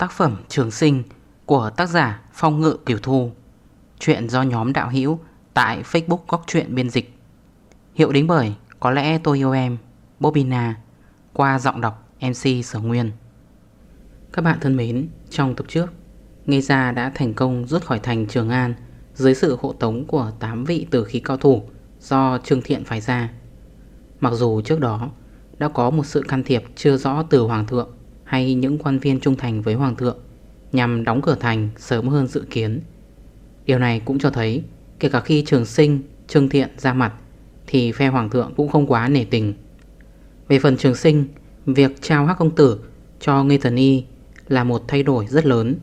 Tác phẩm Trường Sinh của tác giả Phong Ngự Kiều Thu. Chuyện do nhóm đạo hữu tại Facebook Góc Chuyện Biên Dịch. Hiệu đính bởi Có lẽ tôi yêu em Bobina Qua giọng đọc MC Sở Nguyên. Các bạn thân mến, trong tập trước Nghe ra đã thành công rút khỏi thành Trường An Dưới sự hộ tống của 8 vị tử khí cao thủ Do Trương Thiện phải ra. Mặc dù trước đó đã có một sự can thiệp chưa rõ từ Hoàng thượng hay những quan viên trung thành với Hoàng thượng nhằm đóng cửa thành sớm hơn dự kiến. Điều này cũng cho thấy kể cả khi trường sinh, trương thiện ra mặt thì phe Hoàng thượng cũng không quá nể tình. Về phần trường sinh, việc trao hắc công tử cho Ngây Thần Y là một thay đổi rất lớn.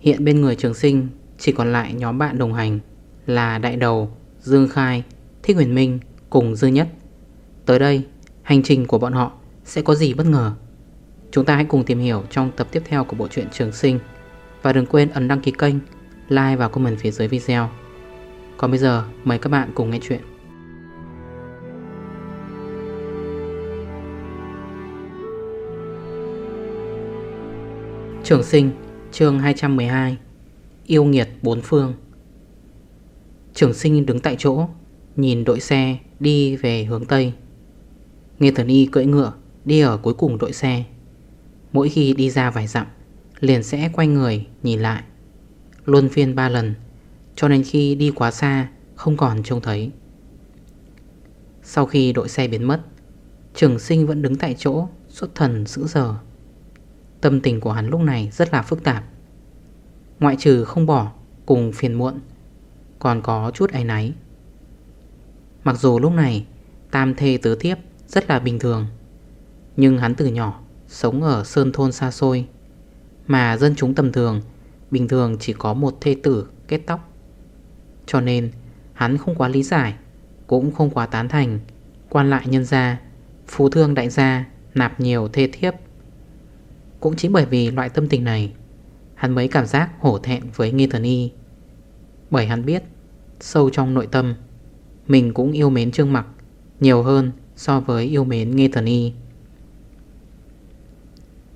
Hiện bên người trường sinh chỉ còn lại nhóm bạn đồng hành là Đại Đầu, Dương Khai, Thích Huyền Minh cùng Dư Nhất. Tới đây, hành trình của bọn họ sẽ có gì bất ngờ? Chúng ta hãy cùng tìm hiểu trong tập tiếp theo của bộ truyện Trường Sinh. Và đừng quên ấn đăng ký kênh, like và comment phía dưới video. Còn bây giờ mời các bạn cùng nghe chuyện. Trường Sinh chương 212 Yêu nghiệt bốn phương. Trường Sinh đứng tại chỗ Nhìn đội xe đi về hướng Tây. Nghe Thần Y cưỡi ngựa Đi ở cuối cùng đội xe. Mỗi khi đi ra vài dặm, Liền sẽ quay người, nhìn lại. Luôn phiên ba lần, Cho nên khi đi quá xa, Không còn trông thấy. Sau khi đội xe biến mất, Trường sinh vẫn đứng tại chỗ, Xuất thần giữ giờ. Tâm tình của hắn lúc này rất là phức tạp. Ngoại trừ không bỏ Cùng phiền muộn, Còn có chút áy náy. Mặc dù lúc này Tam thê tứ thiếp rất là bình thường, Nhưng hắn từ nhỏ Sống ở sơn thôn xa xôi. Mà dân chúng tầm thường, Bình thường chỉ có một thê tử kết tóc. Cho nên, Hắn không quá lý giải, Cũng không quá tán thành, Quan lại nhân gia, Phú thương đại gia, Nạp nhiều thê thiếp. Cũng chính bởi vì loại tâm tình này, Hắn mới cảm giác hổ thẹn với Nghi Thần Y. Bởi hắn biết, Sâu trong nội tâm, Mình cũng yêu mến Trương Mặc Nhiều hơn so với yêu mến Nghi Thần Y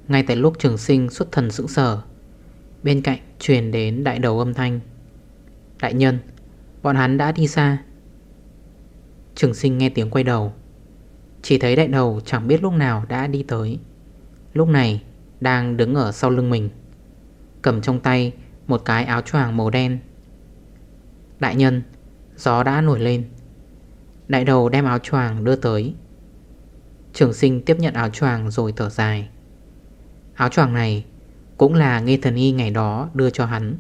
ngay tại lúc trường sinh xuất thần sững sở Bên cạnh truyền đến đại đầu âm thanh. Đại nhân, Bọn hắn đã đi xa. Trường sinh nghe tiếng quay đầu, Chỉ thấy đại đầu chẳng biết lúc nào đã đi tới. Lúc này, Đang đứng ở sau lưng mình, Cầm trong tay Một cái áo choàng màu đen. Đại nhân, Gió đã nổi lên. Đại đầu đem áo choàng đưa tới. Trường sinh tiếp nhận áo choàng rồi thở dài. Áo choàng này cũng là nghe Thần Y ngày đó đưa cho hắn.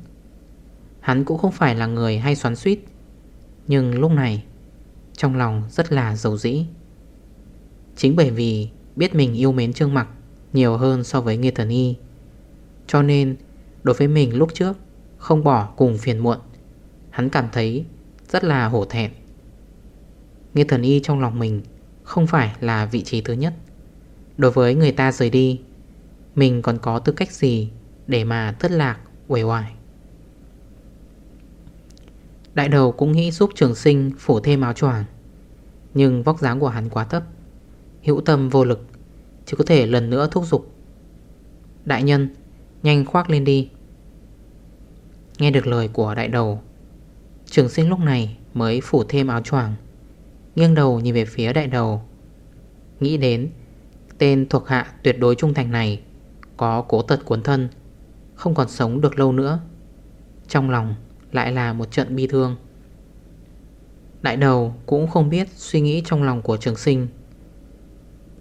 Hắn cũng không phải là người hay xoắn suýt, Nhưng lúc này Trong lòng rất là dầu dĩ. Chính bởi vì Biết mình yêu mến Trương Mặc Nhiều hơn so với Nghê Thần Y, Cho nên đối với mình lúc trước Không bỏ cùng phiền muộn, Hắn cảm thấy rất là hổ thẹn. Nghê Thần Y trong lòng mình Không phải là vị trí thứ nhất. Đối với người ta rời đi mình còn có tư cách gì Để mà thất lạc, uể oải? Đại đầu cũng nghĩ giúp trường sinh Phủ thêm áo choàng, Nhưng vóc dáng của hắn quá thấp, Hữu tâm vô lực, Chỉ có thể lần nữa thúc giục. Đại nhân, Nhanh khoác lên đi. Nghe được lời của đại đầu, Trường sinh lúc này mới phủ thêm áo choàng, Nghiêng đầu nhìn về phía đại đầu, Nghĩ đến Tên thuộc hạ tuyệt đối trung thành này có cố tật cuốn thân, Không còn sống được lâu nữa. Trong lòng lại là một trận bi thương. Đại đầu cũng không biết suy nghĩ trong lòng của trường sinh.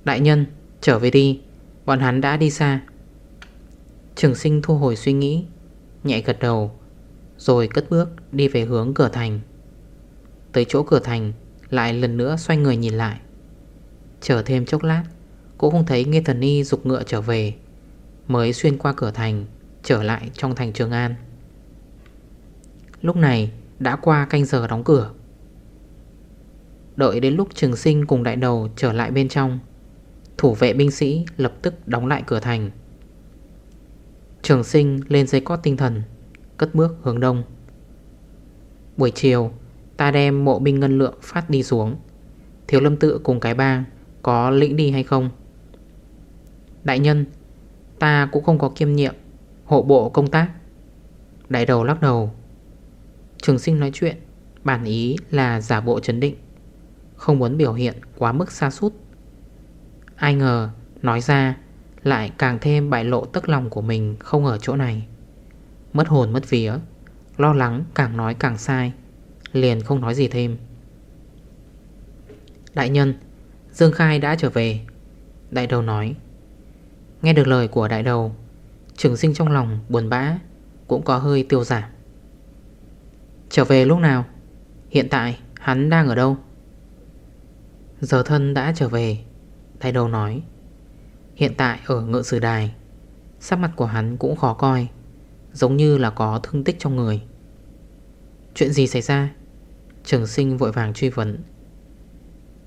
Đại nhân, trở về đi, Bọn hắn đã đi xa. Trường sinh thu hồi suy nghĩ, Nhẹ gật đầu, Rồi cất bước đi về hướng cửa thành. Tới chỗ cửa thành, Lại lần nữa xoay người nhìn lại. Chờ thêm chốc lát, Cũng không thấy Nghe Thần Y dục ngựa trở về. Mới xuyên qua cửa thành, Trở lại trong thành Trường An. Lúc này, đã qua canh giờ đóng cửa. Đợi đến lúc trường sinh cùng đại đầu trở lại bên trong, Thủ vệ binh sĩ lập tức đóng lại cửa thành. Trường sinh lên dây cót tinh thần, Cất bước hướng đông. Buổi chiều, Ta đem mộ binh ngân lượng phát đi xuống. Thiếu lâm tự cùng cái bang Có lĩnh đi hay không? Đại nhân Ta cũng không có kiêm nhiệm Hộ bộ công tác. Đại đầu lắc đầu. Trường sinh nói chuyện, Bản ý là giả bộ chấn định, Không muốn biểu hiện quá mức xa sút. Ai ngờ, Nói ra, Lại càng thêm bại lộ tức lòng của mình Không ở chỗ này. Mất hồn mất vía, Lo lắng càng nói càng sai, Liền không nói gì thêm. Đại nhân, Dương Khai đã trở về. Đại đầu nói Nghe được lời của đại đầu, Trường sinh trong lòng buồn bã, Cũng có hơi tiêu giảm. Trở về lúc nào? Hiện tại hắn đang ở đâu? Giờ thân đã trở về, Đại đầu nói. Hiện tại ở ngựa sử đài, Sắc mặt của hắn cũng khó coi, Giống như là có thương tích trong người. Chuyện gì xảy ra? Trường sinh vội vàng truy vấn.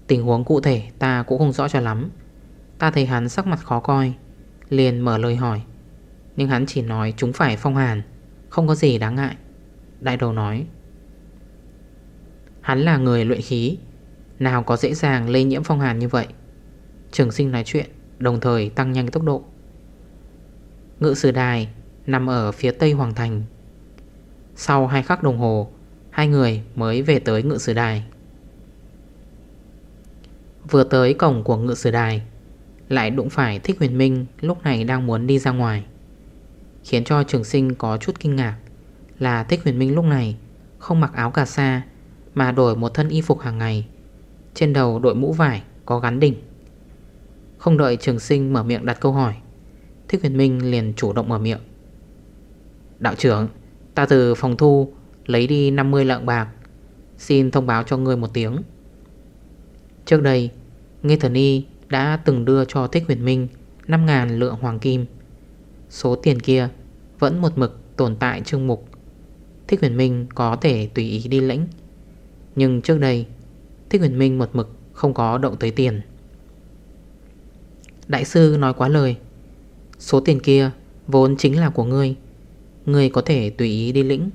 Tình huống cụ thể ta cũng không rõ cho lắm. Ta thấy hắn sắc mặt khó coi Liền mở lời hỏi. Nhưng hắn chỉ nói, chúng phải phong hàn, Không có gì đáng ngại. Đại đầu nói, Hắn là người luyện khí, Nào có dễ dàng lây nhiễm phong hàn như vậy. Trường sinh nói chuyện, Đồng thời tăng nhanh tốc độ. Ngự sử đài Nằm ở phía tây Hoàng Thành. Sau hai khắc đồng hồ, Hai người mới về tới ngự sử đài. Vừa tới cổng của ngự sử đài lại đụng phải Thích Huyền Minh, Lúc này đang muốn đi ra ngoài. Khiến cho trường sinh có chút kinh ngạc Là Thích Huyền Minh lúc này Không mặc áo cà sa Mà đổi một thân y phục hàng ngày. Trên đầu đội mũ vải có gắn đỉnh. Không đợi trường sinh mở miệng đặt câu hỏi, Thích Huyền Minh liền chủ động mở miệng. Đạo trưởng, Ta từ phòng thu Lấy đi 50 lạng bạc, Xin thông báo cho ngươi một tiếng. Trước đây Nghe Thần Y đã từng đưa cho Thích Huyền Minh 5.000 lượng hoàng kim. Số tiền kia Vẫn một mực tồn tại chương mục. Thích Huyền Minh có thể tùy ý đi lĩnh. Nhưng trước đây, Thích Huyền Minh một mực không có động tới tiền. Đại sư nói quá lời. Số tiền kia vốn chính là của ngươi. Ngươi có thể tùy ý đi lĩnh.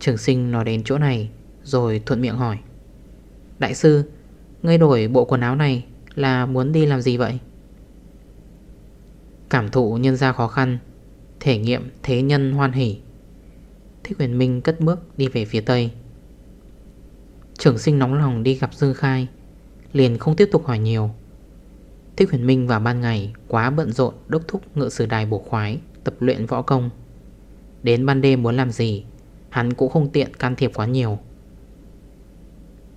Trường sinh nói đến chỗ này, Rồi thuận miệng hỏi. Đại sư, Ngươi đổi bộ quần áo này là muốn đi làm gì vậy? Cảm thụ nhân ra khó khăn, Thể nghiệm thế nhân hoan hỷ. Thích huyền minh cất bước đi về phía tây. Trường sinh nóng lòng đi gặp Dương Khai, Liền không tiếp tục hỏi nhiều. Thích huyền minh vào ban ngày Quá bận rộn đốc thúc ngựa sử đài bổ khoái, Tập luyện võ công. Đến ban đêm muốn làm gì, Hắn cũng không tiện can thiệp quá nhiều.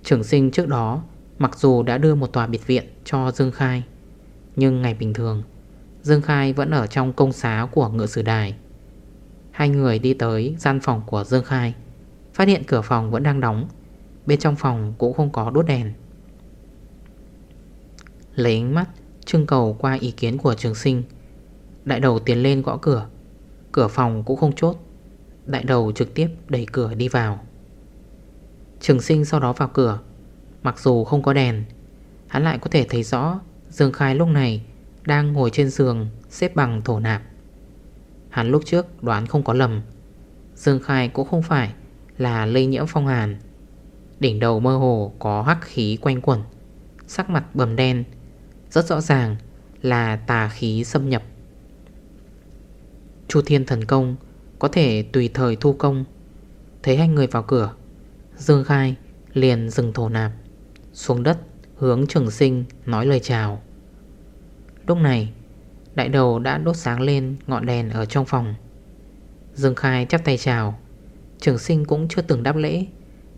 Trường sinh trước đó Mặc dù đã đưa một tòa biệt viện cho Dương Khai, Nhưng ngày bình thường, Dương Khai vẫn ở trong công xá của ngựa sử đài. Hai người đi tới gian phòng của Dương Khai, Phát hiện cửa phòng vẫn đang đóng, Bên trong phòng cũng không có đốt đèn. Lấy ánh mắt trưng cầu qua ý kiến của trường sinh, Đại đầu tiến lên gõ cửa. Cửa phòng cũng không chốt, Đại đầu trực tiếp đẩy cửa đi vào. Trường sinh sau đó vào cửa Mặc dù không có đèn, Hắn lại có thể thấy rõ Dương Khai lúc này đang ngồi trên giường Xếp bằng thổ nạp. Hắn lúc trước đoán không có lầm, Dương Khai cũng không phải là lây nhiễm phong hàn. Đỉnh đầu mơ hồ có hắc khí quanh quẩn, Sắc mặt bầm đen, Rất rõ ràng là tà khí xâm nhập. Chu Thiên Thần Công Có thể tùy thời thu công. Thấy hai người vào cửa, Dương Khai liền dừng thổ nạp. Xuống đất, hướng trường sinh, nói lời chào. Lúc này, Đại đầu đã đốt sáng lên ngọn đèn ở trong phòng. Dương Khai chắp tay chào. Trường sinh cũng chưa từng đáp lễ,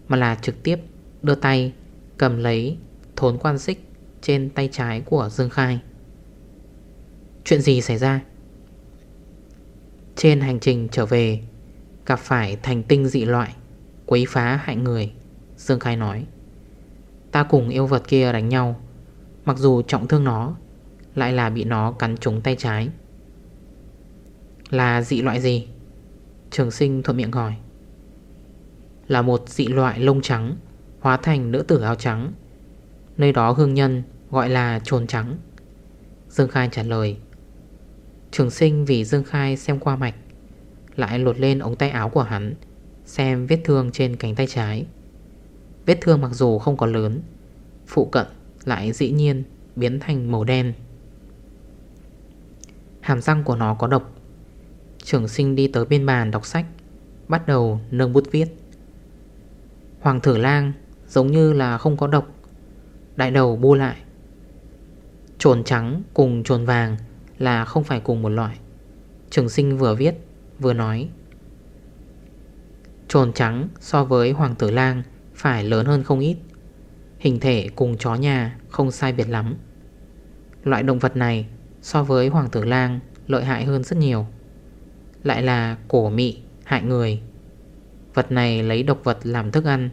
Mà là trực tiếp đưa tay Cầm lấy thốn quan xích Trên tay trái của Dương Khai. Chuyện gì xảy ra? Trên hành trình trở về, Gặp phải thành tinh dị loại, Quấy phá hại người, Dương Khai nói. Ta cùng yêu vật kia đánh nhau. Mặc dù trọng thương nó, Lại là bị nó cắn trúng tay trái. Là dị loại gì? Trường sinh thuận miệng hỏi. Là một dị loại lông trắng, Hóa thành nữ tử áo trắng. Nơi đó hương nhân gọi là trồn trắng. Dương Khai trả lời. Trường sinh vì Dương Khai xem qua mạch, Lại lột lên ống tay áo của hắn, Xem vết thương trên cánh tay trái. Vết thương mặc dù không có lớn, Phụ cận lại dĩ nhiên biến thành màu đen. Hàm răng của nó có độc. Trưởng sinh đi tới bên bàn đọc sách, Bắt đầu nâng bút viết. Hoàng thử lang Giống như là không có độc, Đại đầu bu lại. Trồn trắng cùng trồn vàng Là không phải cùng một loại. Trường sinh vừa viết, vừa nói. Trồn trắng so với hoàng tử lang phải lớn hơn không ít. Hình thể cùng chó nhà không sai biệt lắm. Loại động vật này so với hoàng tử lang lợi hại hơn rất nhiều. Lại là cổ mị, hại người. Vật này lấy độc vật làm thức ăn,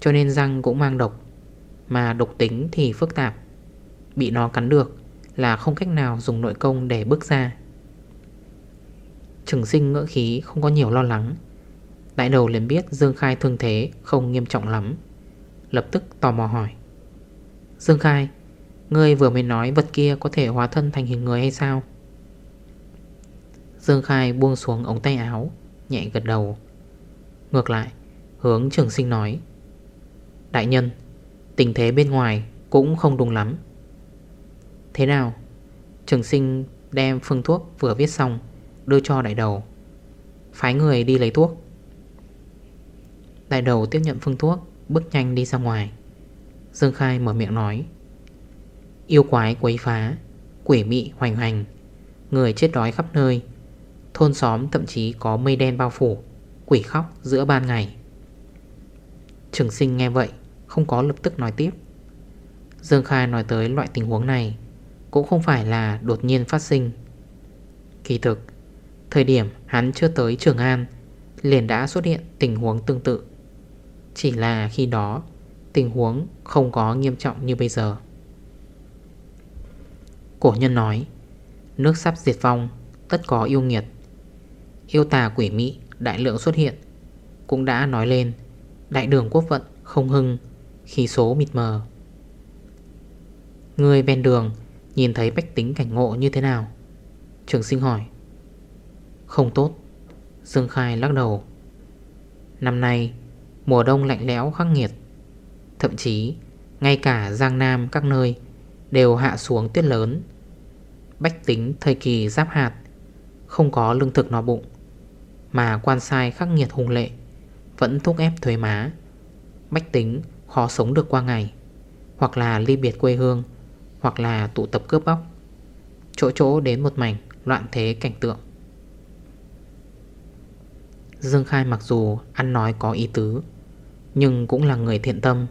Cho nên răng cũng mang độc. Mà độc tính thì phức tạp. Bị nó cắn được Là không cách nào dùng nội công để bước ra. Trừng sinh ngỡ khí không có nhiều lo lắng. Đại đầu liền biết Dương Khai thương thế không nghiêm trọng lắm. Lập tức tò mò hỏi. Dương Khai, Ngươi vừa mới nói vật kia có thể hóa thân thành hình người hay sao? Dương Khai buông xuống ống tay áo, Nhẹ gật đầu. Ngược lại, hướng trường sinh nói. Đại nhân, Tình thế bên ngoài cũng không đúng lắm. Thế nào? Trường sinh đem phương thuốc vừa viết xong, Đưa cho đại đầu. Phái người đi lấy thuốc. Đại đầu tiếp nhận phương thuốc, Bước nhanh đi ra ngoài. Dương Khai mở miệng nói, Yêu quái quấy phá, Quỷ mị hoành hành, Người chết đói khắp nơi. Thôn xóm thậm chí có mây đen bao phủ, Quỷ khóc giữa ban ngày. Trường sinh nghe vậy, Không có lập tức nói tiếp. Dương Khai nói tới loại tình huống này, Cũng không phải là đột nhiên phát sinh. Kỳ thực, Thời điểm hắn chưa tới Trường An, Liền đã xuất hiện tình huống tương tự. Chỉ là khi đó, Tình huống không có nghiêm trọng như bây giờ. Cổ nhân nói, Nước sắp diệt vong, Tất có yêu nghiệt. Yêu tà quỷ mỹ đại lượng xuất hiện. Cũng đã nói lên, Đại đường quốc vận không hưng Khi số mịt mờ. Người ven đường Nhìn thấy bách tính cảnh ngộ như thế nào? Trường sinh hỏi. Không tốt. Dương Khai lắc đầu. Năm nay Mùa đông lạnh lẽo khắc nghiệt. Thậm chí, Ngay cả Giang Nam các nơi Đều hạ xuống tuyết lớn. Bách tính thời kỳ giáp hạt Không có lương thực no bụng, Mà quan sai khắc nghiệt hùng lệ, Vẫn thúc ép thuế má. Bách tính khó sống được qua ngày, Hoặc là ly biệt quê hương, Hoặc là tụ tập cướp bóc. Chỗ chỗ đến một mảnh Loạn thế cảnh tượng. Dương Khai mặc dù ăn nói có ý tứ nhưng cũng là người thiện tâm.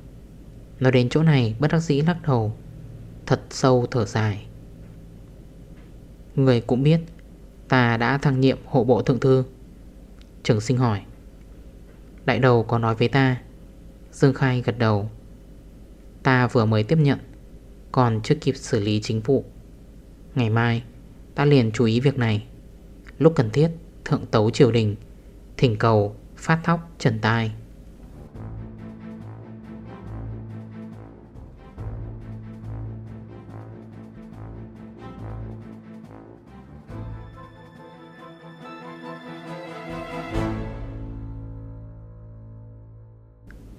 Nói đến chỗ này, bất đắc dĩ lắc đầu, Thật sâu thở dài. Người cũng biết, Ta đã thăng nhiệm hộ bộ thượng thư. Trường sinh hỏi, Đại đầu có nói với ta? Dương Khai gật đầu, Ta vừa mới tiếp nhận, Còn chưa kịp xử lý chính vụ. Ngày mai, Ta liền chú ý việc này. Lúc cần thiết, Thượng tấu triều đình, Thỉnh cầu phát thóc trần tai.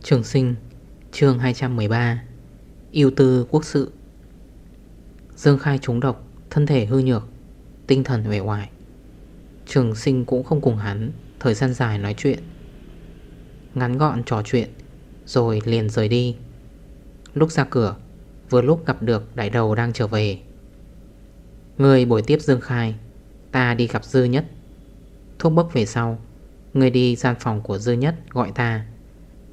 Trường sinh, chương 213 Yêu tư quốc sự. Dương khai trúng độc, Thân thể hư nhược, Tinh thần vẻ hoài Trường sinh cũng không cùng hắn, Thời gian dài nói chuyện. Ngắn gọn trò chuyện, Rồi liền rời đi. Lúc ra cửa, Vừa lúc gặp được đại đầu đang trở về. Người buổi tiếp Dương Khai, Ta đi gặp Dư Nhất. Thuốc bốc về sau, Người đi gian phòng của Dư Nhất gọi ta.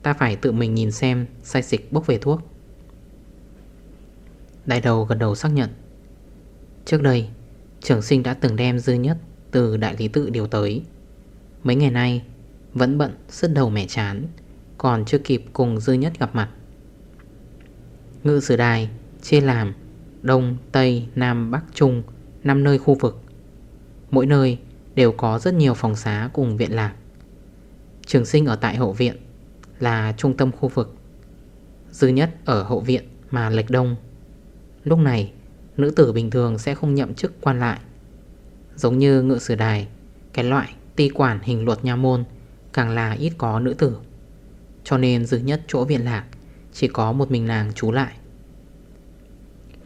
Ta phải tự mình nhìn xem Sai dịch bốc về thuốc. Đại đầu gần đầu xác nhận. Trước đây Trưởng sinh đã từng đem dư nhất Từ đại lý tự điều tới. Mấy ngày nay Vẫn bận sứt đầu mẻ chán Còn chưa kịp cùng dư nhất gặp mặt. Ngự sử đài Chia làm Đông, Tây, Nam, Bắc, Trung 5 nơi khu vực. Mỗi nơi đều có rất nhiều phòng xá cùng viện lạc. Trường sinh ở tại hậu viện là trung tâm khu vực, Dư nhất ở hậu viện mà lệch đông. Lúc này, Nữ tử bình thường sẽ không nhậm chức quan lại. Giống như ngự sử đài, Cái loại ti quản hình luật nha môn Càng là ít có nữ tử. Cho nên dư nhất chỗ viện lạc Chỉ có một mình nàng trú lại.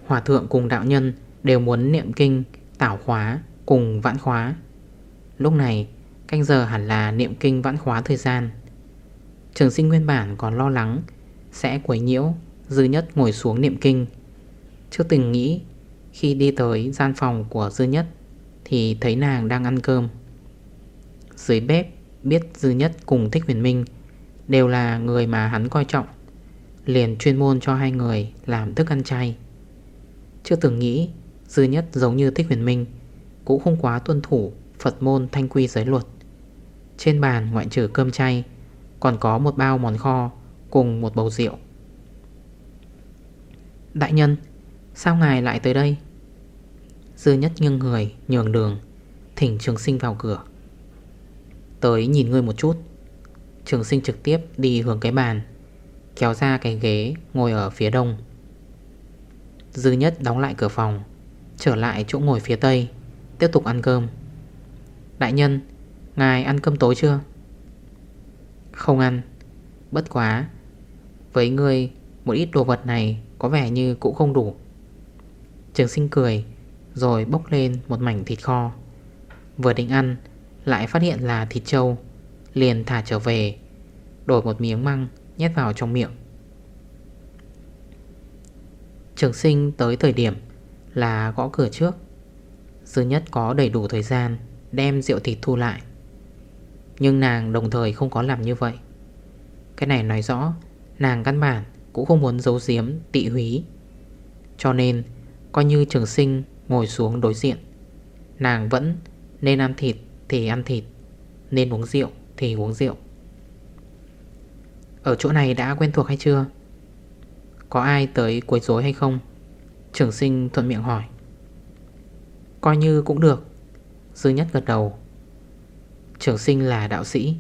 Hòa thượng cùng đạo nhân Đều muốn niệm kinh Tảo khóa cùng vãn khóa. Lúc này, canh giờ hẳn là niệm kinh vãn khóa thời gian. Trường sinh nguyên bản còn lo lắng, Sẽ quấy nhiễu, Dư nhất ngồi xuống niệm kinh. Chưa từng nghĩ, Khi đi tới gian phòng của Dư nhất, Thì thấy nàng đang ăn cơm. Dưới bếp, biết Dư nhất cùng Thích Huyền Minh Đều là người mà hắn coi trọng, Liền chuyên môn cho hai người làm thức ăn chay. Chưa từng nghĩ, Dư nhất giống như Thích Huyền Minh, Cũng không quá tuân thủ Phật môn thanh quy giới luật. Trên bàn ngoại trừ cơm chay còn có một bao món kho Cùng một bầu rượu. Đại nhân, Sao ngài lại tới đây? Dư nhất nghiêng người, nhường đường, Thỉnh trường sinh vào cửa. Tới nhìn ngươi một chút. Trường sinh trực tiếp đi hướng cái bàn, Kéo ra cái ghế, ngồi ở phía đông. Dư nhất đóng lại cửa phòng, Trở lại chỗ ngồi phía tây, Tiếp tục ăn cơm. Đại nhân, Ngài ăn cơm tối chưa? Không ăn. Bất quá, Với ngươi, Một ít đồ vật này Có vẻ như cũng không đủ. Trường sinh cười, Rồi bốc lên một mảnh thịt kho. Vừa định ăn, Lại phát hiện là thịt trâu, Liền thả trở về, Đổi một miếng măng nhét vào trong miệng. Trường sinh tới thời điểm Là gõ cửa trước. Dư nhất có đầy đủ thời gian Đem rượu thịt thu lại. Nhưng nàng đồng thời không có làm như vậy. Cái này nói rõ, Nàng căn bản cũng không muốn giấu giếm tị húy. Cho nên, Coi như trường sinh ngồi xuống đối diện, Nàng vẫn nên ăn thịt thì ăn thịt, Nên uống rượu thì uống rượu. Ở chỗ này đã quen thuộc hay chưa? Có ai tới quấy rối hay không? Trường sinh thuận miệng hỏi. Coi như cũng được. Dư nhất gật đầu. Trường sinh là đạo sĩ,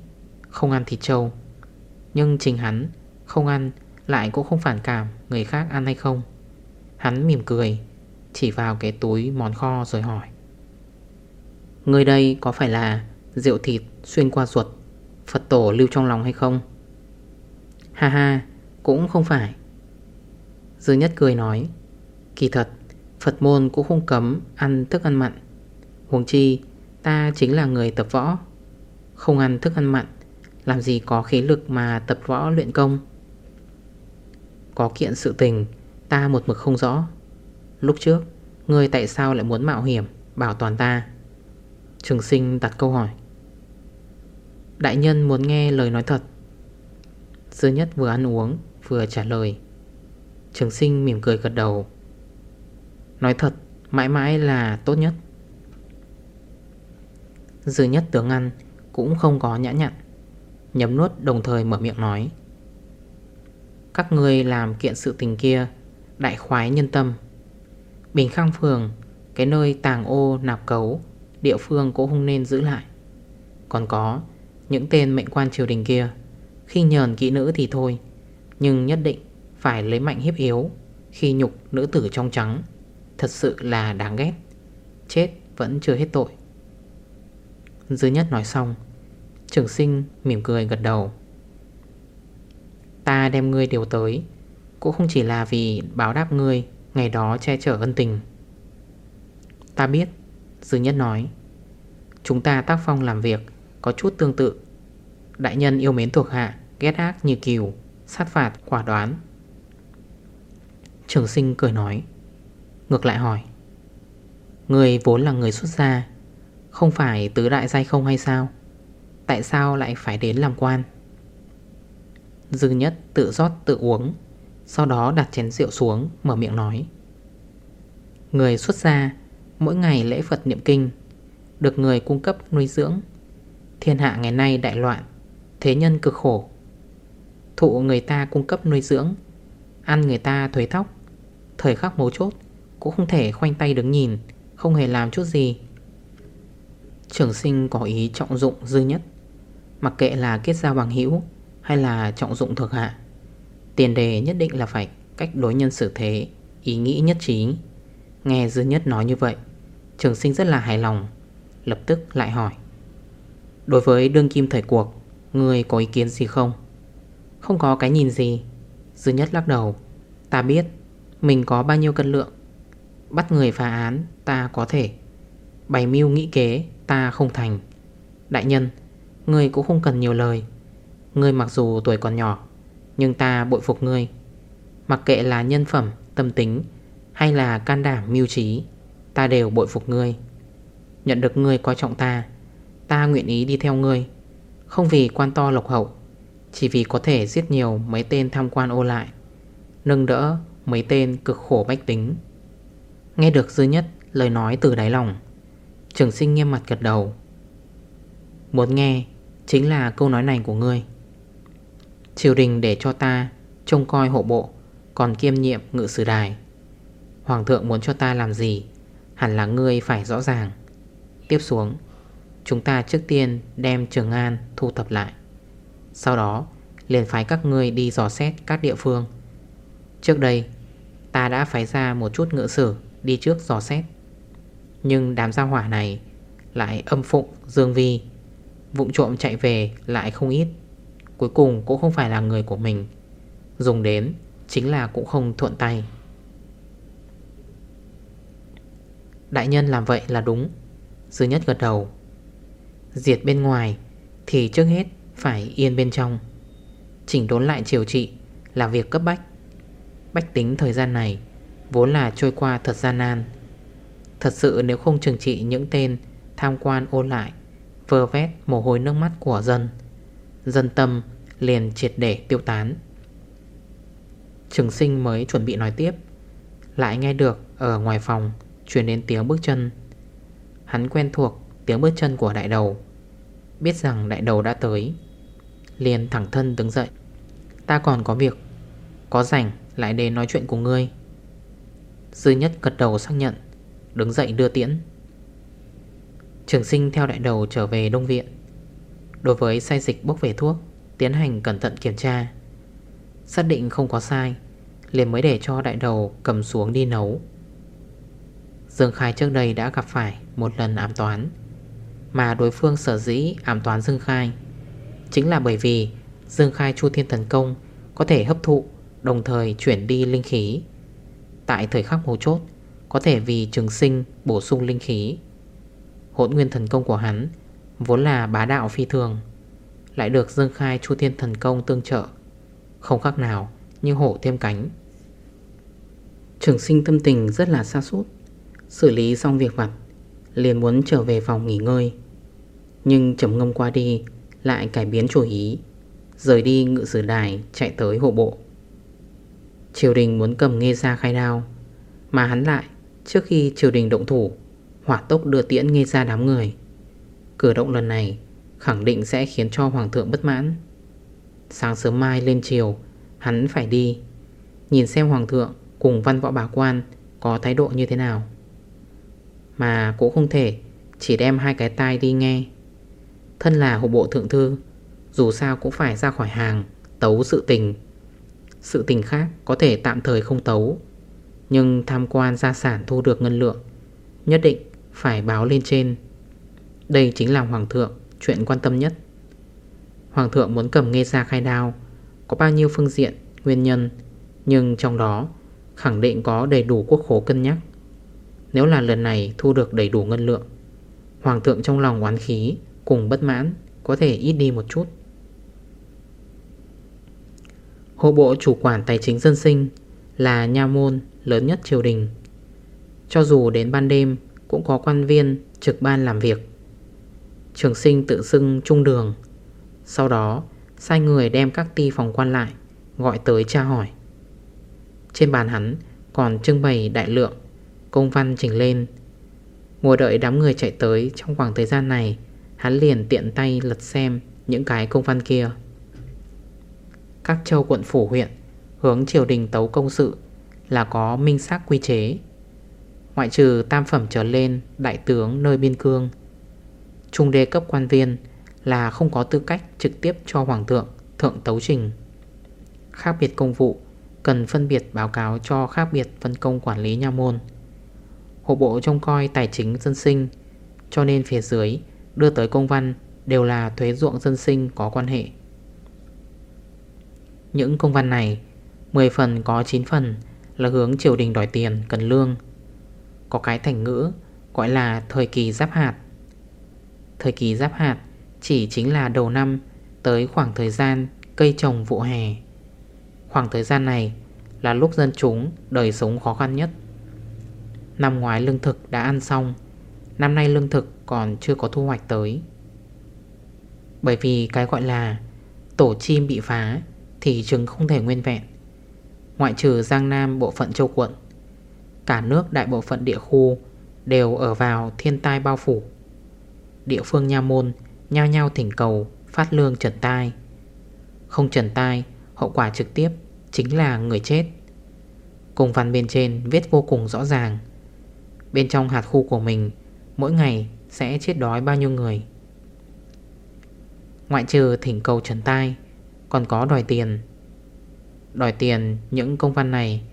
Không ăn thịt trâu. Nhưng chính hắn không ăn, Lại cũng không phản cảm người khác ăn hay không. Hắn mỉm cười, Chỉ vào cái túi món kho rồi hỏi. Người đây có phải là Rượu thịt xuyên qua ruột, Phật tổ lưu trong lòng hay không? Ha ha, Cũng không phải. Dư nhất cười nói. Kỳ thật, Phật môn cũng không cấm ăn thức ăn mặn. Huống chi, ta chính là người tập võ. Không ăn thức ăn mặn, Làm gì có khí lực mà tập võ luyện công. Có kiện sự tình, Ta một mực không rõ. Lúc trước, Ngươi tại sao lại muốn mạo hiểm, Bảo toàn ta? Trường sinh đặt câu hỏi. Đại nhân muốn nghe lời nói thật. Dư nhất vừa ăn uống, Vừa trả lời. Trường sinh mỉm cười gật đầu. Nói thật, Mãi mãi là tốt nhất. Dư nhất tướng ăn cũng không có nhã nhặn. Nhấm nuốt đồng thời mở miệng nói, Các người làm kiện sự tình kia, Đại khoái nhân tâm. Bình Khang Phường, Cái nơi tàng ô nạp cấu, Địa phương cũng không nên giữ lại. Còn có Những tên mệnh quan triều đình kia, Khi nhờn kỹ nữ thì thôi, Nhưng nhất định phải lấy mạnh hiếp yếu, Khi nhục nữ tử trong trắng, Thật sự là đáng ghét. Chết vẫn chưa hết tội. Dư nhất nói xong Trường sinh mỉm cười gật đầu. Ta đem ngươi điều tới, Cũng không chỉ là vì báo đáp ngươi, Ngày đó che chở ân tình. Ta biết, Dư nhất nói, Chúng ta tác phong làm việc Có chút tương tự. Đại nhân yêu mến thuộc hạ, Ghét ác như kiều Sát phạt, quả đoán. Trường sinh cười nói, Ngược lại hỏi Người vốn là người xuất gia, Không phải tứ đại giai không hay sao? Tại sao lại phải đến làm quan? Dư nhất tự rót tự uống, Sau đó đặt chén rượu xuống, Mở miệng nói. Người xuất gia, Mỗi ngày lễ Phật niệm kinh, Được người cung cấp nuôi dưỡng. Thiên hạ ngày nay đại loạn, Thế nhân cực khổ. Thụ người ta cung cấp nuôi dưỡng, Ăn người ta thuế thóc. Thời khắc mấu chốt, Cũng không thể khoanh tay đứng nhìn, Không hề làm chút gì. Trường sinh có ý trọng dụng dư nhất. Mặc kệ là kết giao bằng hữu Hay là trọng dụng thuộc hạ, Tiền đề nhất định là phải cách đối nhân xử thế, Ý nghĩ nhất trí. Nghe dư nhất nói như vậy, Trường sinh rất là hài lòng, Lập tức lại hỏi, Đối với đương kim thời cuộc Người có ý kiến gì không? Không có cái nhìn gì. Dư nhất lắc đầu, Ta biết, mình có bao nhiêu cân lượng, Bắt người phá án ta có thể, Bày mưu nghĩ kế ta không thành. Đại nhân Ngươi cũng không cần nhiều lời. Ngươi mặc dù tuổi còn nhỏ Nhưng ta bội phục ngươi. Mặc kệ là nhân phẩm, tâm tính Hay là can đảm mưu trí Ta đều bội phục ngươi. Nhận được ngươi coi trọng ta Ta nguyện ý đi theo ngươi. Không vì quan to lộc hậu Chỉ vì có thể giết nhiều mấy tên tham quan ô lại Nâng đỡ mấy tên cực khổ bách tính. Nghe được dư nhất lời nói từ đáy lòng Trường sinh nghiêm mặt gật đầu. Muốn nghe Chính là câu nói này của ngươi. Triều đình để cho ta Trông coi hộ bộ, Còn kiêm nhiệm ngự sử đài. Hoàng thượng muốn cho ta làm gì, Hẳn là ngươi phải rõ ràng. Tiếp xuống, Chúng ta trước tiên đem Trường An thu thập lại. Sau đó, liền phái các ngươi đi dò xét các địa phương. Trước đây, Ta đã phái ra một chút ngựa sử Đi trước dò xét. Nhưng đám gia hỏa này Lại âm phụng, Dương Vi. Vụng trộm chạy về lại không ít. Cuối cùng cũng không phải là người của mình. Dùng đến Chính là cũng không thuận tay. Đại nhân làm vậy là đúng. Dư nhất gật đầu. Diệt bên ngoài Thì trước hết phải yên bên trong. Chỉnh đốn lại triều trị Là việc cấp bách. Bách tính thời gian này Vốn là trôi qua thật gian nan. Thật sự nếu không trừng trị những tên Tham quan ô lại Vơ vét mồ hôi nước mắt của dân. Dân tâm liền triệt để tiêu tán. Trường sinh mới chuẩn bị nói tiếp. Lại nghe được ở ngoài phòng Chuyển đến tiếng bước chân. Hắn quen thuộc tiếng bước chân của đại đầu. Biết rằng đại đầu đã tới. Liền thẳng thân đứng dậy. Ta còn có việc. Có rảnh lại đến nói chuyện cùng ngươi. Dư nhất gật đầu xác nhận, Đứng dậy đưa tiễn. Trường sinh theo đại đầu trở về Đông Viện. Đối với sai dịch bốc về thuốc, Tiến hành cẩn thận kiểm tra. Xác định không có sai, liền mới để cho đại đầu cầm xuống đi nấu. Dương Khai trước đây đã gặp phải một lần ám toán, Mà đối phương sở dĩ ám toán Dương Khai Chính là bởi vì Dương Khai Chu Thiên Thần Công Có thể hấp thụ, Đồng thời chuyển đi linh khí. Tại thời khắc mấu chốt, Có thể vì trường sinh bổ sung linh khí. Hỗn nguyên thần công của hắn, Vốn là bá đạo phi thường, Lại được Dương Khai Chu Thiên Thần Công tương trợ, Không khác nào như hổ thêm cánh. Trường sinh tâm tình rất là xa suốt Xử lý xong việc vặt, Liền muốn trở về phòng nghỉ ngơi. Nhưng chấm ngâm qua đi, Lại cải biến chủ ý, Rời đi ngự sử đài chạy tới hộ bộ. Triều đình muốn cầm nghe ra khai đao, Mà hắn lại Trước khi triều đình động thủ Hỏa tốc đưa tiễn nghe ra đám người. Cử động lần này Khẳng định sẽ khiến cho hoàng thượng bất mãn. Sáng sớm mai lên chiều Hắn phải đi. Nhìn xem hoàng thượng cùng văn võ bà quan Có thái độ như thế nào. Mà cũng không thể Chỉ đem hai cái tai đi nghe. Thân là hộ bộ thượng thư, Dù sao cũng phải ra khỏi hàng, Tấu sự tình. Sự tình khác có thể tạm thời không tấu, Nhưng tham quan gia sản thu được ngân lượng, Nhất định phải báo lên trên. Đây chính là Hoàng thượng Chuyện quan tâm nhất. Hoàng thượng muốn cầm nghe ra khai đao Có bao nhiêu phương diện, nguyên nhân Nhưng trong đó Khẳng định có đầy đủ quốc khố cân nhắc. Nếu là lần này thu được đầy đủ ngân lượng Hoàng thượng trong lòng oán khí Cùng bất mãn Có thể ít đi một chút. Hộ bộ chủ quản tài chính dân sinh Là nha môn lớn nhất triều đình. Cho dù đến ban đêm cũng có quan viên trực ban làm việc. Trường sinh tự xưng trung đường. Sau đó, Sai người đem các ti phòng quan lại, Gọi tới tra hỏi. Trên bàn hắn còn trưng bày đại lượng, Công văn chỉnh lên. Ngồi đợi đám người chạy tới, Trong khoảng thời gian này, Hắn liền tiện tay lật xem Những cái công văn kia. Các châu quận phủ huyện Hướng triều đình tấu công sự Là có minh xác quy chế. Ngoại trừ tam phẩm trở lên, Đại tướng, nơi biên cương, Trung đê cấp quan viên Là không có tư cách trực tiếp cho hoàng thượng Thượng tấu trình. Khác biệt công vụ, Cần phân biệt báo cáo cho khác biệt phân công quản lý nha môn. Hộ bộ trông coi tài chính dân sinh, Cho nên phía dưới đưa tới công văn Đều là thuế ruộng dân sinh có quan hệ. Những công văn này 10 phần có 9 phần là hướng triều đình đòi tiền, cần lương. Có cái thành ngữ gọi là thời kỳ giáp hạt. Thời kỳ giáp hạt chỉ chính là đầu năm tới khoảng thời gian cây trồng vụ hè. Khoảng thời gian này là lúc dân chúng đời sống khó khăn nhất. Năm ngoái lương thực đã ăn xong, Năm nay lương thực còn chưa có thu hoạch tới. Bởi vì cái gọi là tổ chim bị phá Thì trứng không thể nguyên vẹn. Ngoại trừ Giang Nam, bộ phận châu quận Cả nước đại bộ phận địa khu Đều ở vào thiên tai bao phủ. Địa phương Nha Môn Nhao nhao thỉnh cầu Phát lương trần tai. Không trần tai, Hậu quả trực tiếp Chính là người chết. Cùng văn bên trên viết vô cùng rõ ràng. Bên trong hạt khu của mình, Mỗi ngày sẽ chết đói bao nhiêu người. Ngoại trừ thỉnh cầu trần tai, Còn có đòi tiền. Đòi tiền những công văn này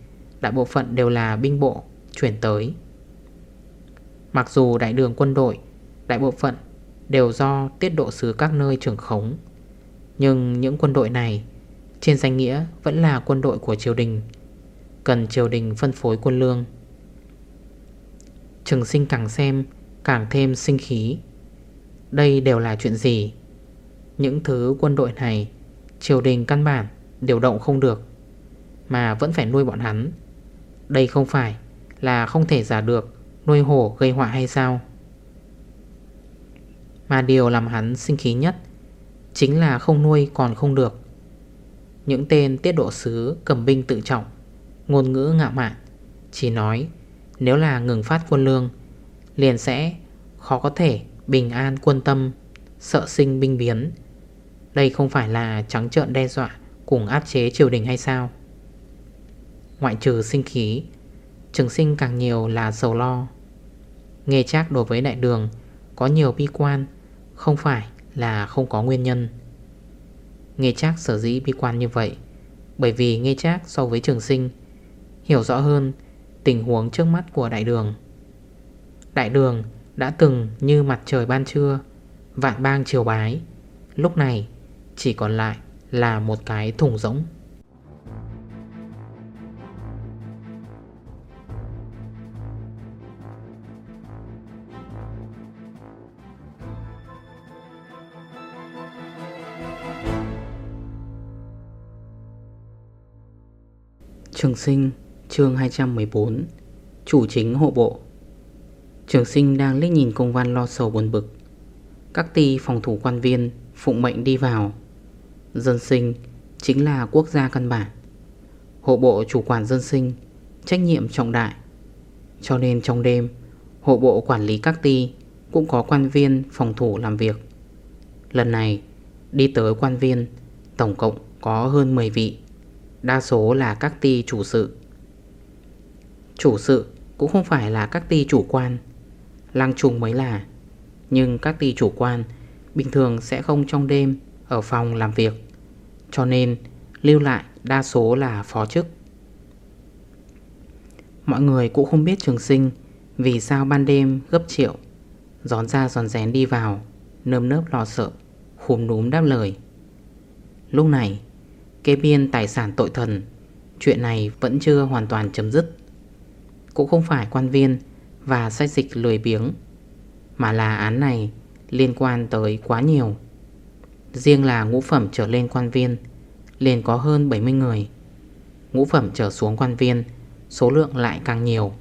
Đại bộ phận đều là binh bộ Chuyển tới. Mặc dù đại đường quân đội, Đại bộ phận đều do tiết độ sứ các nơi trưởng khống, Nhưng những quân đội này Trên danh nghĩa vẫn là quân đội của triều đình, Cần triều đình phân phối quân lương. Trừng sinh càng xem Càng thêm sinh khí. Đây đều là chuyện gì? Những thứ quân đội này Triều đình căn bản điều động không được, Mà vẫn phải nuôi bọn hắn. Đây không phải là không thể giả được Nuôi hổ gây họa hay sao? Mà điều làm hắn sinh khí nhất Chính là không nuôi còn không được. Những tên tiết độ sứ cầm binh tự trọng, Ngôn ngữ ngạo mạn, Chỉ nói nếu là ngừng phát quân lương, Liền sẽ khó có thể bình an quân tâm, Sợ sinh binh biến. Đây không phải là trắng trợn đe dọa, Cùng áp chế triều đình hay sao? Ngoại trừ sinh khí. Trường sinh càng nhiều là sầu lo. Nghe chắc đối với đại đường Có nhiều bi quan, Không phải là không có nguyên nhân. Nghe chắc sở dĩ bi quan như vậy, Bởi vì nghe chắc so với trường sinh, Hiểu rõ hơn tình huống trước mắt của đại đường. Đại đường đã từng như mặt trời ban trưa, Vạn bang triều bái, Lúc này chỉ còn lại là một cái thùng rỗng. Trường sinh, chương 214 Chủ chính hộ bộ. Trường sinh đang lít nhìn công văn lo sầu buồn bực. Các ty phòng thủ quan viên Phụng mệnh đi vào. Dân sinh chính là quốc gia căn bản. Hộ bộ chủ quản dân sinh Trách nhiệm trọng đại. Cho nên trong đêm, Hộ bộ quản lý các ty Cũng có quan viên phòng thủ làm việc. Lần này, đi tới quan viên, Tổng cộng có hơn 10 vị. Đa số là các ty chủ sự. Chủ sự cũng không phải là các ty chủ quan Lăng trùng mới là. Nhưng các ty chủ quan Bình thường sẽ không trong đêm Ở phòng làm việc, Cho nên lưu lại đa số là phó chức. Mọi người cũng không biết trường sinh Vì sao ban đêm gấp triệu, Gión ra giòn rén đi vào, Nơm nớp lo sợ Khùm núm đáp lời. Lúc này Kê biên tài sản tội thần. Chuyện này vẫn chưa hoàn toàn chấm dứt. Cũng không phải quan viên Và sách dịch lười biếng, Mà là án này liên quan tới quá nhiều. Riêng là ngũ phẩm trở lên quan viên, liền có hơn 70 người. Ngũ phẩm trở xuống quan viên, Số lượng lại càng nhiều.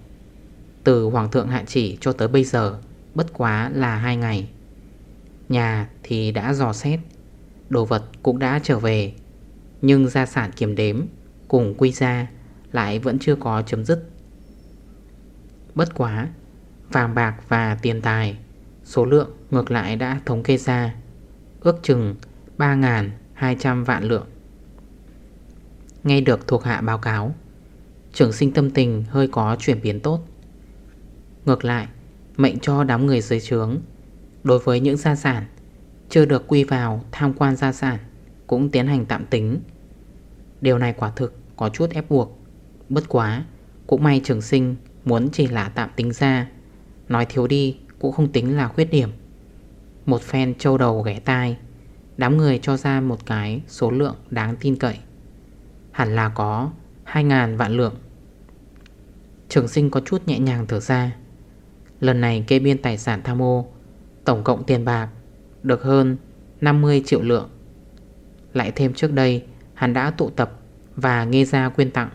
Từ Hoàng thượng hạ chỉ cho tới bây giờ, Bất quá là hai ngày. Nhà thì đã dò xét, Đồ vật cũng đã trở về. Nhưng gia sản kiểm đếm Cùng quy ra Lại vẫn chưa có chấm dứt. Bất quá, Vàng bạc và tiền tài, Số lượng ngược lại đã thống kê ra, Ước chừng 3.200 vạn lượng. Nghe được thuộc hạ báo cáo, Trưởng sinh tâm tình hơi có chuyển biến tốt. Ngược lại, Mệnh cho đám người dưới trướng, Đối với những gia sản Chưa được quy vào tham quan gia sản Cũng tiến hành tạm tính. Điều này quả thực có chút ép buộc. Bất quá, Cũng may trường sinh Muốn chỉ là tạm tính ra. Nói thiếu đi cũng không tính là khuyết điểm. Một phen trâu đầu ghé tai, Đám người cho ra một cái số lượng đáng tin cậy. Hẳn là có 2.000 vạn lượng. Trường sinh có chút nhẹ nhàng thở ra. Lần này kê biên tài sản tham ô, Tổng cộng tiền bạc Được hơn 50 triệu lượng. Lại thêm trước đây Hắn đã tụ tập và nghe ra quyên tặng.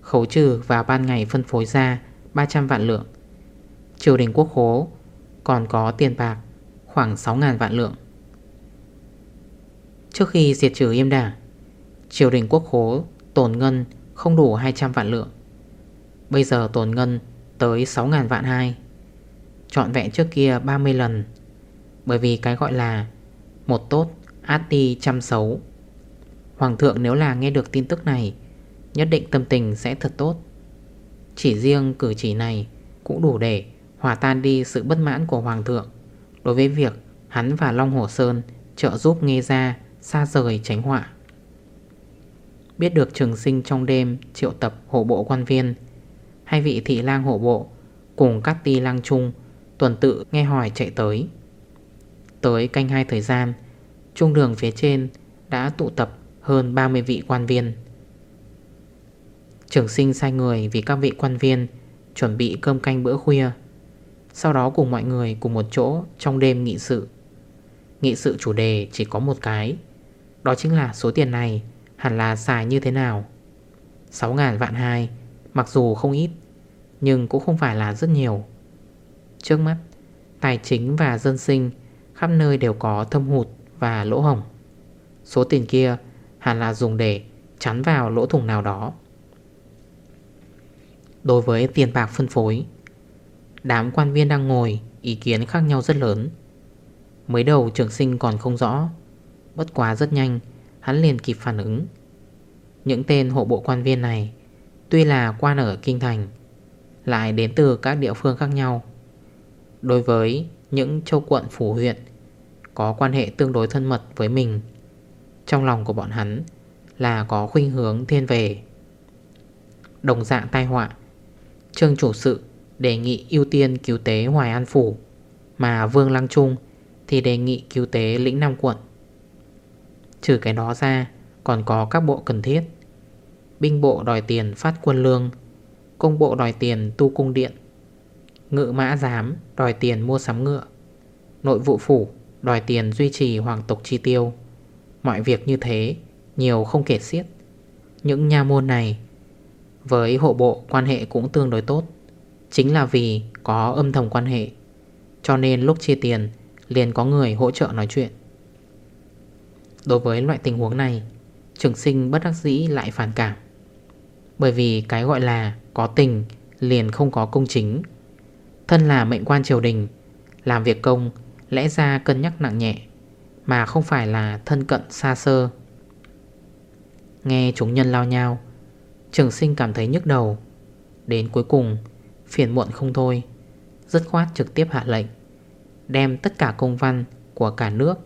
Khấu trừ vào ban ngày phân phối ra 300 vạn lượng. Triều đình quốc khố Còn có tiền bạc khoảng 6.000 vạn lượng. Trước khi diệt trừ im đảng Triều đình quốc khố tổn ngân không đủ 200 vạn lượng. Bây giờ tổn ngân tới 6.000 vạn hai. Chọn vẹn trước kia 30 lần, Bởi vì cái gọi là Một tốt át đi trăm xấu. Hoàng thượng nếu là nghe được tin tức này, Nhất định tâm tình sẽ thật tốt. Chỉ riêng cử chỉ này Cũng đủ để hòa tan đi sự bất mãn của Hoàng thượng Đối với việc hắn và Long Hồ Sơn Trợ giúp nghe ra xa rời tránh họa. Biết được trường sinh trong đêm triệu tập hộ bộ quan viên, Hai vị thị lang hộ bộ Cùng các ti lang trung Tuần tự nghe hỏi chạy tới. Tới canh hai thời gian, Trung đường phía trên đã tụ tập hơn 30 vị quan viên. Trường sinh sai người vì các vị quan viên Chuẩn bị cơm canh bữa khuya. Sau đó cùng mọi người cùng một chỗ Trong đêm nghị sự. Nghị sự chủ đề chỉ có một cái. Đó chính là số tiền này Hẳn là xài như thế nào. 6.000 vạn 2 Mặc dù không ít, Nhưng cũng không phải là rất nhiều. Trước mắt, Tài chính và dân sinh Khắp nơi đều có thâm hụt và lỗ hổng. Số tiền kia Hẳn là dùng để chắn vào lỗ thủng nào đó. Đối với tiền bạc phân phối, Đám quan viên đang ngồi, Ý kiến khác nhau rất lớn. Mới đầu trường sinh còn không rõ, Bất quá rất nhanh, Hắn liền kịp phản ứng. Những tên hộ bộ quan viên này, Tuy là quan ở Kinh Thành, Lại đến từ các địa phương khác nhau. Đối với những châu quận phủ huyện, Có quan hệ tương đối thân mật với mình trong lòng của bọn hắn Là có khuynh hướng thiên về. Đồng dạng tai họa, Trương chủ sự đề nghị ưu tiên cứu tế Hoài An Phủ, Mà Vương Lăng Trung thì đề nghị cứu tế lĩnh Nam quận. Trừ cái đó ra, Còn có các bộ cần thiết. Binh bộ đòi tiền phát quân lương, Công bộ đòi tiền tu cung điện, Ngự mã giám đòi tiền mua sắm ngựa, Nội vụ phủ đòi tiền duy trì hoàng tộc chi tiêu. Mọi việc như thế, Nhiều không kể xiết. Những nha môn này, Với hộ bộ quan hệ cũng tương đối tốt, Chính là vì có âm thầm quan hệ, Cho nên lúc chia tiền, Liền có người hỗ trợ nói chuyện. Đối với loại tình huống này, Trường sinh bất đắc dĩ lại phản cảm. Bởi vì cái gọi là Có tình liền không có công chính. Thân là mệnh quan triều đình, Làm việc công, Lẽ ra cân nhắc nặng nhẹ. Mà không phải là thân cận xa xơ. Nghe chúng nhân lao nhau, Trường sinh cảm thấy nhức đầu. Đến cuối cùng, Phiền muộn không thôi Rất khoát trực tiếp hạ lệnh, Đem tất cả công văn của cả nước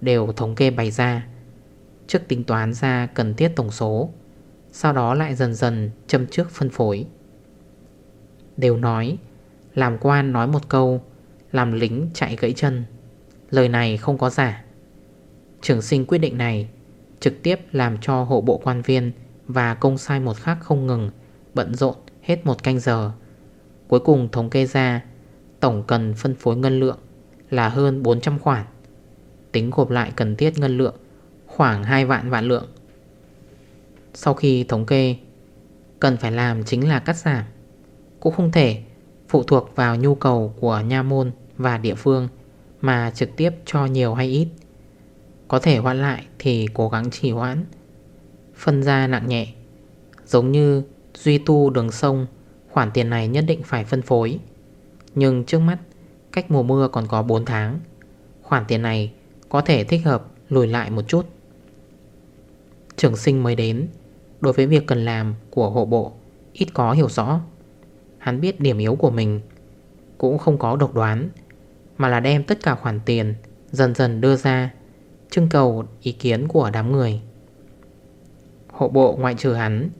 Đều thống kê bày ra. Trước tính toán ra cần thiết tổng số, Sau đó lại dần dần châm trước phân phối. Đều nói, Làm quan nói một câu, Làm lính chạy gãy chân. Lời này không có giả. Trường sinh quyết định này, Trực tiếp làm cho hộ bộ quan viên Và công sai một khắc không ngừng, Bận rộn hết một canh giờ. Cuối cùng thống kê ra, Tổng cần phân phối ngân lượng Là hơn 400 khoản. Tính gộp lại cần thiết ngân lượng, Khoảng 2 vạn vạn lượng. Sau khi thống kê, Cần phải làm chính là cắt giảm. Cũng không thể phụ thuộc vào nhu cầu của nha môn và địa phương Mà trực tiếp cho nhiều hay ít. Có thể hoãn lại thì cố gắng chỉ hoãn. Phân ra nặng nhẹ, Giống như duy tu đường sông, Khoản tiền này nhất định phải phân phối. Nhưng trước mắt, Cách mùa mưa còn có 4 tháng, Khoản tiền này có thể thích hợp lùi lại một chút. Trường sinh mới đến, Đối với việc cần làm của hộ bộ, Ít có hiểu rõ. Hắn biết điểm yếu của mình, Cũng không có độc đoán, Mà là đem tất cả khoản tiền Dần dần đưa ra Trưng cầu ý kiến của đám người. Hộ bộ ngoại trừ hắn,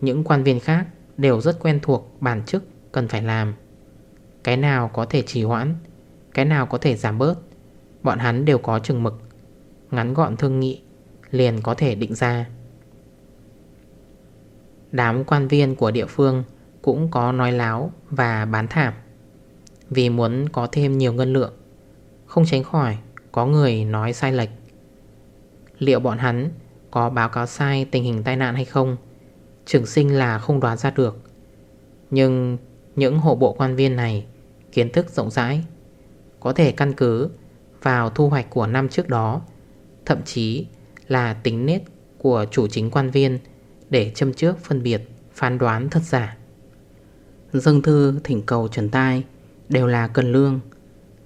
Những quan viên khác Đều rất quen thuộc bản chức cần phải làm. Cái nào có thể trì hoãn, Cái nào có thể giảm bớt, Bọn hắn đều có chừng mực, Ngắn gọn thương nghị Liền có thể định ra. Đám quan viên của địa phương Cũng có nói láo và bán thảm. Vì muốn có thêm nhiều ngân lượng, Không tránh khỏi có người nói sai lệch. Liệu bọn hắn có báo cáo sai tình hình tai nạn hay không? Trường sinh là không đoán ra được. Nhưng những hộ bộ quan viên này Kiến thức rộng rãi, Có thể căn cứ vào thu hoạch của năm trước đó, Thậm chí là tính nết của chủ chính quan viên Để châm trước phân biệt, phán đoán thật giả. Dâng thư, thỉnh cầu trần tai đều là cần lương,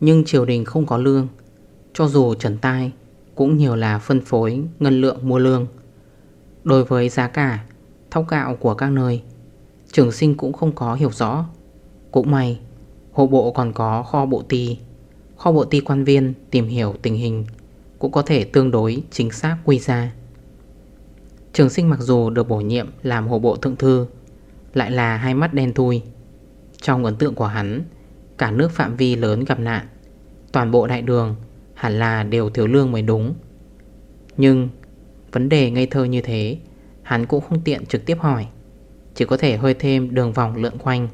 Nhưng triều đình không có lương, Cho dù trần tai cũng nhiều là phân phối ngân lượng mua lương. Đối với giá cả, thóc gạo của các nơi, Trường sinh cũng không có hiểu rõ. Cũng may, Hộ bộ còn có kho bộ ti Kho bộ ti quan viên tìm hiểu tình hình Cũng có thể tương đối chính xác quy ra. Trường sinh mặc dù được bổ nhiệm làm hộ bộ thượng thư, Lại là hai mắt đen thui. Trong ấn tượng của hắn, Cả nước phạm vi lớn gặp nạn, Toàn bộ đại đường Hẳn là đều thiếu lương mới đúng. Nhưng Vấn đề ngây thơ như thế Hắn cũng không tiện trực tiếp hỏi Chỉ có thể hơi thêm đường vòng lượn quanh.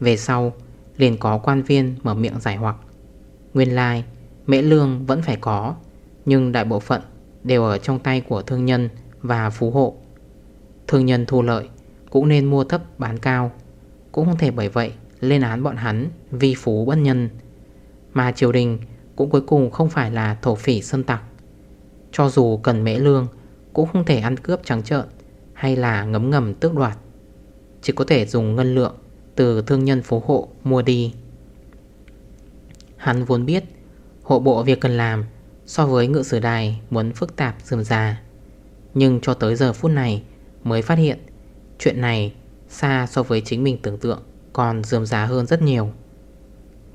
Về sau liền có quan viên mở miệng giải hoặc. Nguyên lai like, mễ lương vẫn phải có Nhưng đại bộ phận đều ở trong tay của thương nhân và phú hộ. Thương nhân thu lợi cũng nên mua thấp bán cao Cũng không thể bởi vậy lên án bọn hắn vi phú bất nhân. Mà triều đình cũng cuối cùng không phải là thổ phỉ sơn tặc. Cho dù cần mễ lương Cũng không thể ăn cướp trắng trợn Hay là ngấm ngầm tước đoạt. Chỉ có thể dùng ngân lượng Từ thương nhân phố hộ mua đi. Hắn vốn biết Hộ bộ việc cần làm So với ngự sử đài muốn phức tạp dườm già Nhưng cho tới giờ phút này Mới phát hiện Chuyện này xa so với chính mình tưởng tượng Còn dườm già hơn rất nhiều.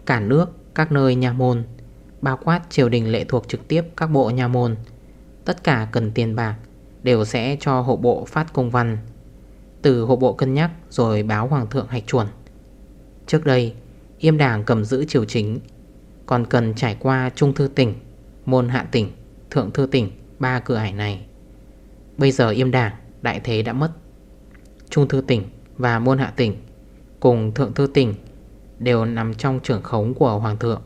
Cả nước, các nơi nhà môn Bao quát triều đình lệ thuộc trực tiếp các bộ nhà môn. Tất cả cần tiền bạc Đều sẽ cho hộ bộ phát công văn. Từ hộ bộ cân nhắc Rồi báo hoàng thượng hạch chuẩn Trước đây, Yêm đảng cầm giữ triều chính, Còn cần trải qua trung thư tỉnh, Môn hạ tỉnh, Thượng thư tỉnh Ba cửa ải này. Bây giờ yêm đảng, đại thế đã mất. Trung thư tỉnh và môn hạ tỉnh Cùng thượng thư tỉnh Đều nằm trong trưởng khống của hoàng thượng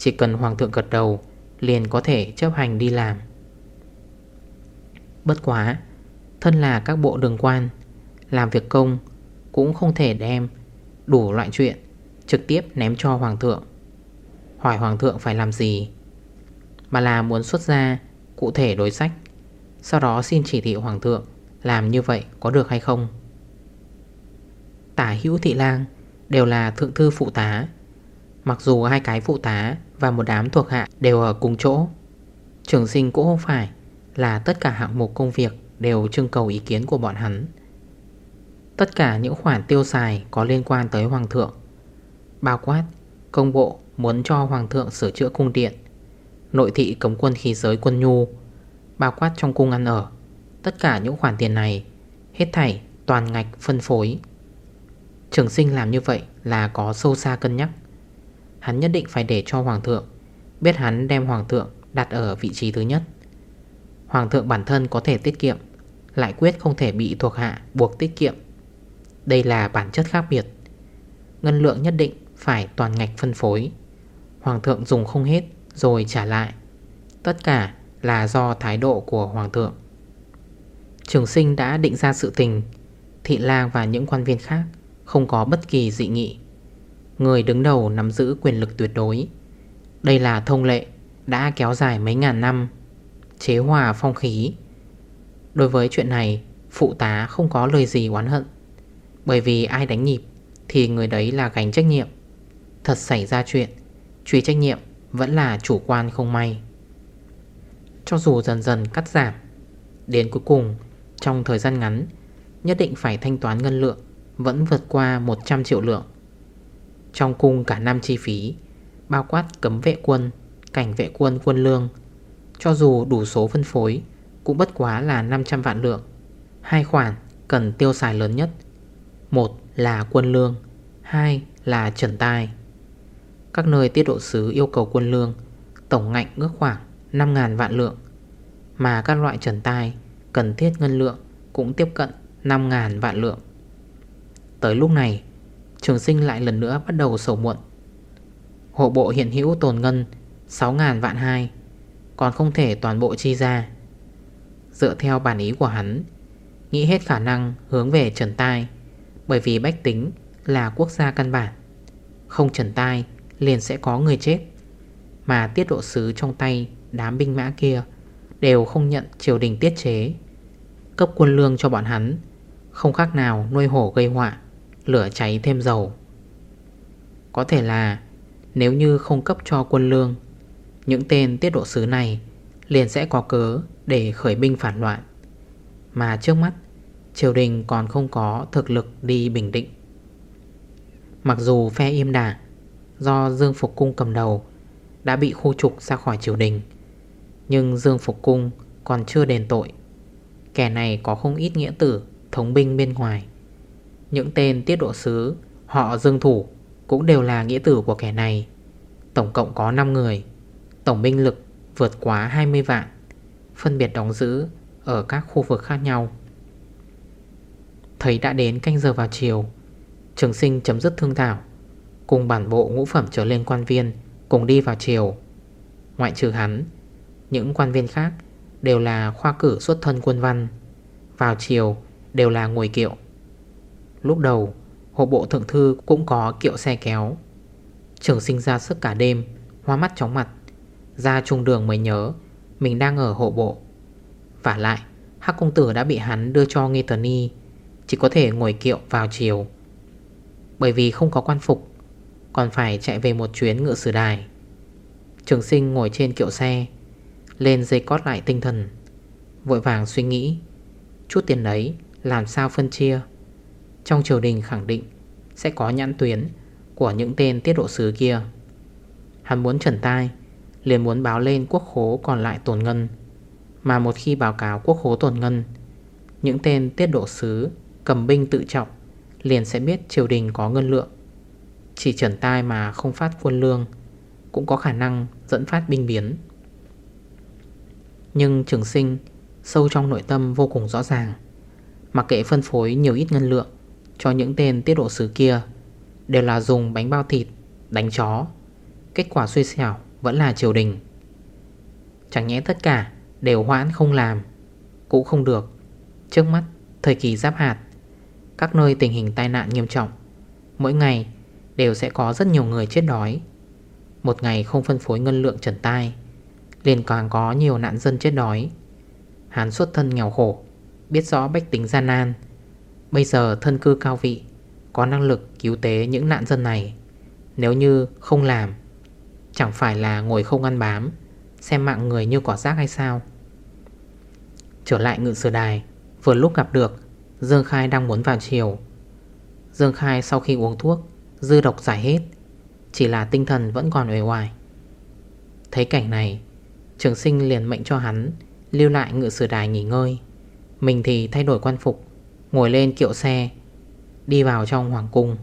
chỉ cần hoàng thượng gật đầu, Liền có thể chấp hành đi làm. Bất quá, Thân là các bộ đường quan, Làm việc công Cũng không thể đem đủ loại chuyện Trực tiếp ném cho hoàng thượng. Hỏi hoàng thượng phải làm gì, Mà là muốn xuất ra Cụ thể đối sách, Sau đó xin chỉ thị hoàng thượng Làm như vậy có được hay không. Tả hữu thị lang Đều là thượng thư phụ tá. Mặc dù hai cái phụ tá và một đám thuộc hạ đều ở cùng chỗ Trường sinh cũng không phải là tất cả hạng mục công việc đều trưng cầu ý kiến của bọn hắn. Tất cả những khoản tiêu xài có liên quan tới Hoàng thượng Bao quát, công bộ muốn cho Hoàng thượng sửa chữa cung điện Nội thị cấm quân khí giới quân nhu Bao quát trong cung ăn ở Tất cả những khoản tiền này Hết thảy toàn ngạch phân phối. Trường sinh làm như vậy là có sâu xa cân nhắc. Hắn nhất định phải để cho Hoàng thượng Biết hắn đem Hoàng thượng đặt ở vị trí thứ nhất. Hoàng thượng bản thân có thể tiết kiệm, Lại quyết không thể bị thuộc hạ buộc tiết kiệm. Đây là bản chất khác biệt. Ngân lượng nhất định phải toàn ngạch phân phối. Hoàng thượng dùng không hết rồi trả lại. Tất cả là do thái độ của Hoàng thượng. Trường sinh đã định ra sự tình, Thị lang và những quan viên khác Không có bất kỳ dị nghị. Người đứng đầu nắm giữ quyền lực tuyệt đối. Đây là thông lệ Đã kéo dài mấy ngàn năm, Chế hòa phong khí. Đối với chuyện này, Phụ tá không có lời gì oán hận. Bởi vì ai đánh nhịp Thì người đấy là gánh trách nhiệm. Thật xảy ra chuyện, Truy trách nhiệm vẫn là chủ quan không may. Cho dù dần dần cắt giảm, Đến cuối cùng, Trong thời gian ngắn, Nhất định phải thanh toán ngân lượng Vẫn vượt qua 100 triệu lượng trong cung cả năm chi phí, Bao quát cấm vệ quân, Cảnh vệ quân quân lương. Cho dù đủ số phân phối, Cũng bất quá là 500 vạn lượng. Hai khoản cần tiêu xài lớn nhất. Một là quân lương, Hai là trần tai Các nơi tiết độ sứ yêu cầu quân lương Tổng ngạnh ước khoảng 5.000 vạn lượng, Mà các loại trần tai Cần thiết ngân lượng Cũng tiếp cận 5.000 vạn lượng. Tới lúc này Trường sinh lại lần nữa bắt đầu sầu muộn. Hộ bộ hiện hữu tồn ngân 6.000 vạn hai, Còn không thể toàn bộ chi ra. Dựa theo bản ý của hắn, Nghĩ hết khả năng hướng về Trần Tai, Bởi vì bách tính là quốc gia căn bản. Không Trần Tai liền sẽ có người chết, Mà tiết độ sứ trong tay đám binh mã kia Đều không nhận triều đình tiết chế. Cấp quân lương cho bọn hắn, Không khác nào nuôi hổ gây họa. Lửa cháy thêm dầu. Có thể là Nếu như không cấp cho quân lương, Những tên tiết độ sứ này Liền sẽ có cớ để khởi binh phản loạn. Mà trước mắt, Triều đình còn không có thực lực đi bình định. Mặc dù phe im đà Do Dương Phục Cung cầm đầu Đã bị khu trục ra khỏi triều đình, Nhưng Dương Phục Cung còn chưa đền tội. Kẻ này có không ít nghĩa tử Thống binh bên ngoài. Những tên tiết độ sứ, Họ Dương Thủ, Cũng đều là nghĩa tử của kẻ này. Tổng cộng có 5 người. Tổng binh lực vượt quá 20 vạn, Phân biệt đóng giữ Ở các khu vực khác nhau. Thấy đã đến canh giờ vào chiều, Trường sinh chấm dứt thương thảo, Cùng bản bộ ngũ phẩm trở lên quan viên Cùng đi vào chiều Ngoại trừ hắn, Những quan viên khác Đều là khoa cử xuất thân quân văn. Vào chiều đều là ngồi kiệu. Lúc đầu, Hộ bộ thượng thư cũng có kiệu xe kéo. Trường sinh ra sức cả đêm, Hoa mắt chóng mặt. Ra trung đường mới nhớ, Mình đang ở hộ bộ. Và lại, Hắc công tử đã bị hắn đưa cho Nghi Tờ Ni Chỉ có thể ngồi kiệu vào chiều. Bởi vì không có quan phục, Còn phải chạy về một chuyến ngựa sử đài. Trường sinh ngồi trên kiệu xe, Lên dây cót lại tinh thần. Vội vàng suy nghĩ, Chút tiền đấy, làm sao phân chia? Trong triều đình khẳng định Sẽ có nhãn tuyến Của những tên tiết độ sứ kia. Hắn muốn trần tai, liền muốn báo lên quốc khố còn lại tổn ngân. Mà một khi báo cáo quốc khố tổn ngân, Những tên tiết độ sứ Cầm binh tự trọng Liền sẽ biết triều đình có ngân lượng. Chỉ trần tai mà không phát quân lương, Cũng có khả năng dẫn phát binh biến. Nhưng trường sinh Sâu trong nội tâm vô cùng rõ ràng, Mặc kệ phân phối nhiều ít ngân lượng cho những tên tiết độ sứ kia Đều là dùng bánh bao thịt, Đánh chó. Kết quả suy xẻo vẫn là triều đình. Chẳng nhẽ tất cả Đều hoãn không làm, Cũng không được. Trước mắt, thời kỳ giáp hạt, Các nơi tình hình tai nạn nghiêm trọng, Mỗi ngày đều sẽ có rất nhiều người chết đói. Một ngày không phân phối ngân lượng trần tai, liền càng có nhiều nạn dân chết đói. Hán xuất thân nghèo khổ, Biết rõ bách tính gian nan Bây giờ thân cư cao vị, Có năng lực cứu tế những nạn dân này. Nếu như không làm, Chẳng phải là ngồi không ăn bám, Xem mạng người như cỏ rác hay sao? Trở lại ngự sử đài, Vừa lúc gặp được, Dương Khai đang muốn vào chiều Dương Khai sau khi uống thuốc, Dư độc giải hết, Chỉ là tinh thần vẫn còn uể hoài Thấy cảnh này, Trường sinh liền mệnh cho hắn Lưu lại ngự sử đài nghỉ ngơi. Mình thì thay đổi quan phục Ngồi lên kiệu xe Đi vào trong hoàng cung.